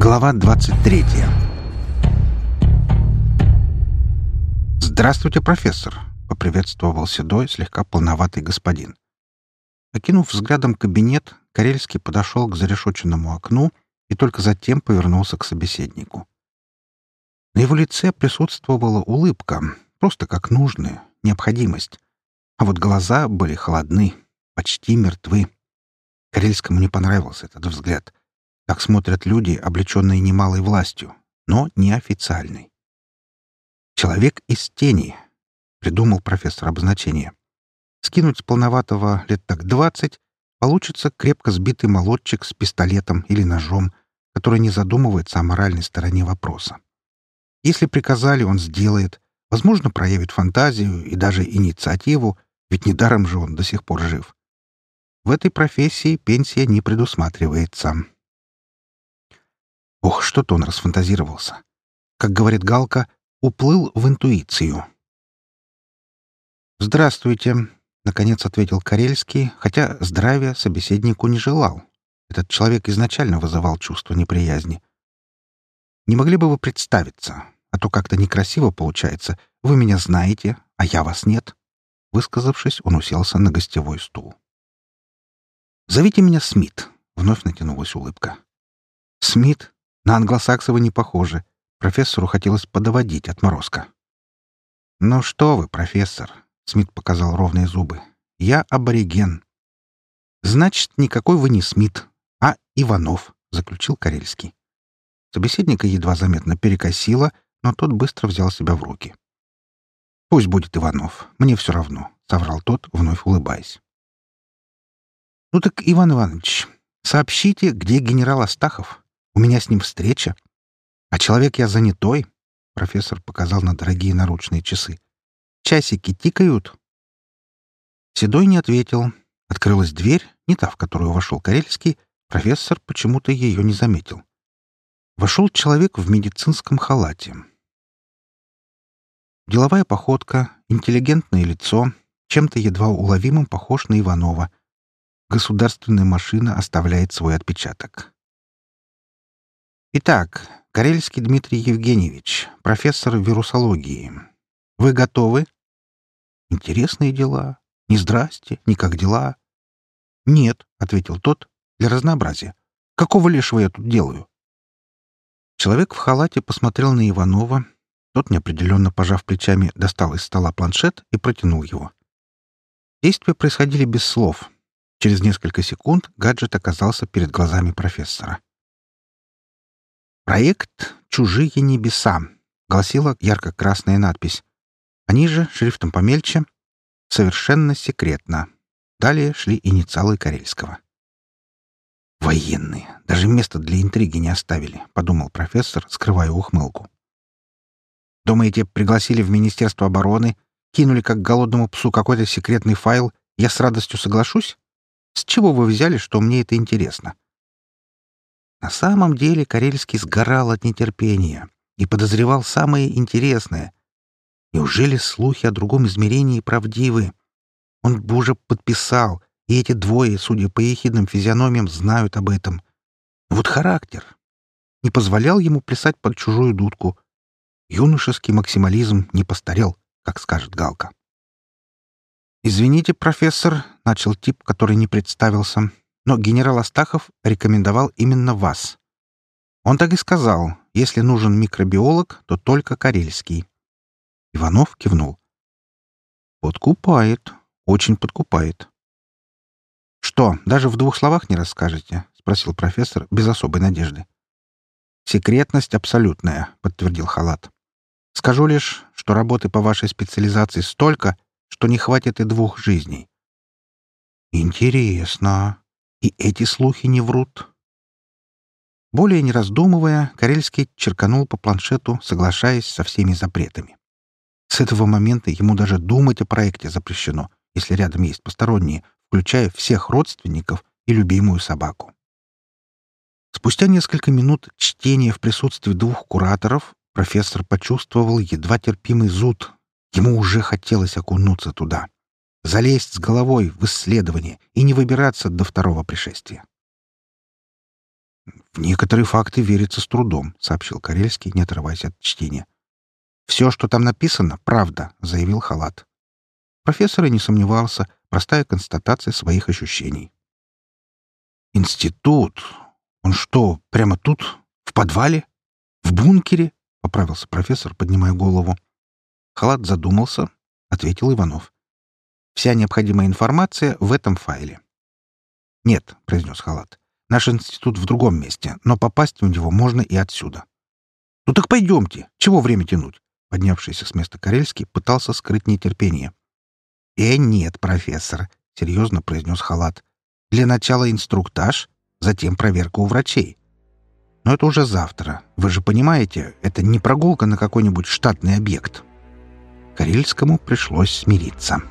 Глава 23 «Здравствуйте, профессор!» — поприветствовал седой, слегка полноватый господин. Окинув взглядом кабинет, Карельский подошел к зарешоченному окну и только затем повернулся к собеседнику. На его лице присутствовала улыбка, просто как нужная, необходимость. А вот глаза были холодны, почти мертвы. Карельскому не понравился этот взгляд. Так смотрят люди, облеченные немалой властью, но неофициальной. «Человек из тени», — придумал профессор обозначение. Скинуть с полноватого лет так двадцать, получится крепко сбитый молодчик с пистолетом или ножом, который не задумывается о моральной стороне вопроса. Если приказали, он сделает, возможно, проявит фантазию и даже инициативу, ведь недаром же он до сих пор жив. В этой профессии пенсия не предусматривается. Ох, что-то он расфантазировался. Как говорит Галка, уплыл в интуицию. «Здравствуйте», — наконец ответил Карельский, хотя здравия собеседнику не желал. Этот человек изначально вызывал чувство неприязни. «Не могли бы вы представиться? А то как-то некрасиво получается. Вы меня знаете, а я вас нет». Высказавшись, он уселся на гостевой стул. «Зовите меня Смит», — вновь натянулась улыбка. «Смит? На англосаксова не похоже. Профессору хотелось подоводить отморозка. «Ну что вы, профессор», — Смит показал ровные зубы. «Я абориген». «Значит, никакой вы не Смит, а Иванов», — заключил Карельский. Собеседника едва заметно перекосило, но тот быстро взял себя в руки. «Пусть будет Иванов, мне все равно», — соврал тот, вновь улыбаясь. «Ну так, Иван Иванович, сообщите, где генерал Астахов?» У меня с ним встреча. А человек я занятой. Профессор показал на дорогие наручные часы. Часики тикают. Седой не ответил. Открылась дверь, не та, в которую вошел Карельский. Профессор почему-то ее не заметил. Вошел человек в медицинском халате. Деловая походка, интеллигентное лицо, чем-то едва уловимым похож на Иванова. Государственная машина оставляет свой отпечаток. Итак, Карельский Дмитрий Евгеньевич, профессор вирусологии. Вы готовы? Интересные дела. Не здрасте, не как дела. Нет, — ответил тот, — для разнообразия. Какого лешего я тут делаю? Человек в халате посмотрел на Иванова. Тот, неопределенно пожав плечами, достал из стола планшет и протянул его. Действия происходили без слов. Через несколько секунд гаджет оказался перед глазами профессора. «Проект «Чужие небеса», — гласила ярко-красная надпись. Они же, шрифтом помельче, «Совершенно секретно». Далее шли инициалы Карельского. «Военные! Даже места для интриги не оставили», — подумал профессор, скрывая ухмылку. «Думаете, пригласили в Министерство обороны, кинули как голодному псу какой-то секретный файл, я с радостью соглашусь? С чего вы взяли, что мне это интересно?» На самом деле Карельский сгорал от нетерпения и подозревал самое интересное. Неужели слухи о другом измерении правдивы? Он бы уже подписал, и эти двое, судя по ехидным физиономиям, знают об этом. вот характер. Не позволял ему плясать под чужую дудку. Юношеский максимализм не постарел, как скажет Галка. «Извините, профессор», — начал тип, который не представился, но генерал Астахов рекомендовал именно вас. Он так и сказал, если нужен микробиолог, то только карельский. Иванов кивнул. «Подкупает, очень подкупает». «Что, даже в двух словах не расскажете?» — спросил профессор без особой надежды. «Секретность абсолютная», — подтвердил Халат. «Скажу лишь, что работы по вашей специализации столько, что не хватит и двух жизней». «Интересно», и эти слухи не врут. Более не раздумывая, Карельский черканул по планшету, соглашаясь со всеми запретами. С этого момента ему даже думать о проекте запрещено, если рядом есть посторонние, включая всех родственников и любимую собаку. Спустя несколько минут чтения в присутствии двух кураторов профессор почувствовал едва терпимый зуд. Ему уже хотелось окунуться туда залезть с головой в исследование и не выбираться до второго пришествия. некоторые факты верятся с трудом», — сообщил Карельский, не отрываясь от чтения. «Все, что там написано, правда», — заявил Халат. Профессор и не сомневался, простая констатация своих ощущений. «Институт? Он что, прямо тут? В подвале? В бункере?» — поправился профессор, поднимая голову. Халат задумался, — ответил Иванов. «Вся необходимая информация в этом файле». «Нет», — произнес Халат, — «наш институт в другом месте, но попасть в него можно и отсюда». «Ну так пойдемте. Чего время тянуть?» Поднявшийся с места Карельский пытался скрыть нетерпение. «Э, нет, профессор», — серьезно произнес Халат. «Для начала инструктаж, затем проверка у врачей. Но это уже завтра. Вы же понимаете, это не прогулка на какой-нибудь штатный объект». Карельскому пришлось смириться.